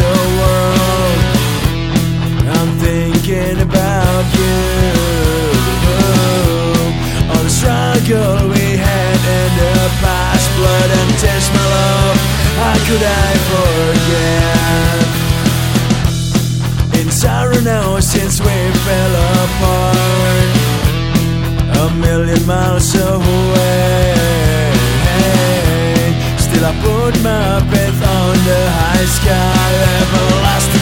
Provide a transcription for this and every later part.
the world. I'm thinking about you. All the struggle we had in the past, blood and tears, my love. How could I forget? Since we fell apart, a million miles away. Still, I put my faith high sky, everlasting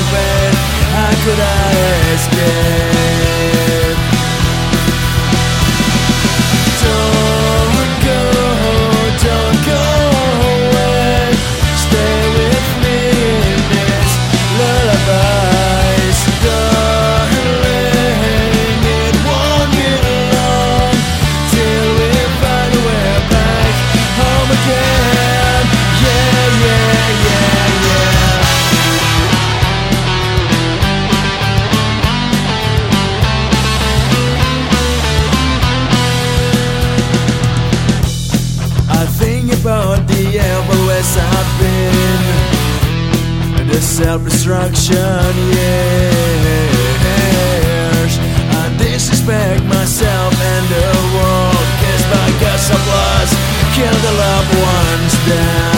self-destruction years I disrespect myself and the world. Guess by God's applause Kill the loved ones down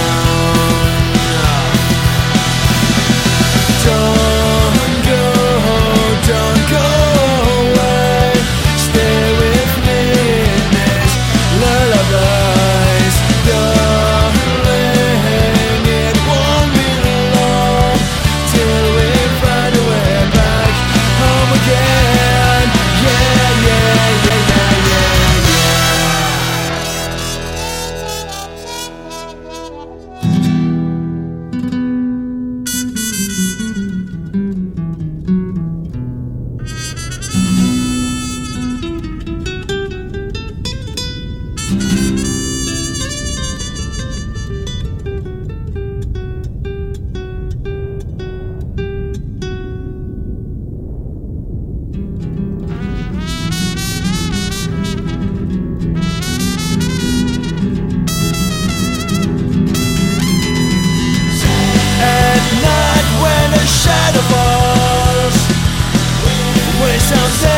shadow falls. When sounds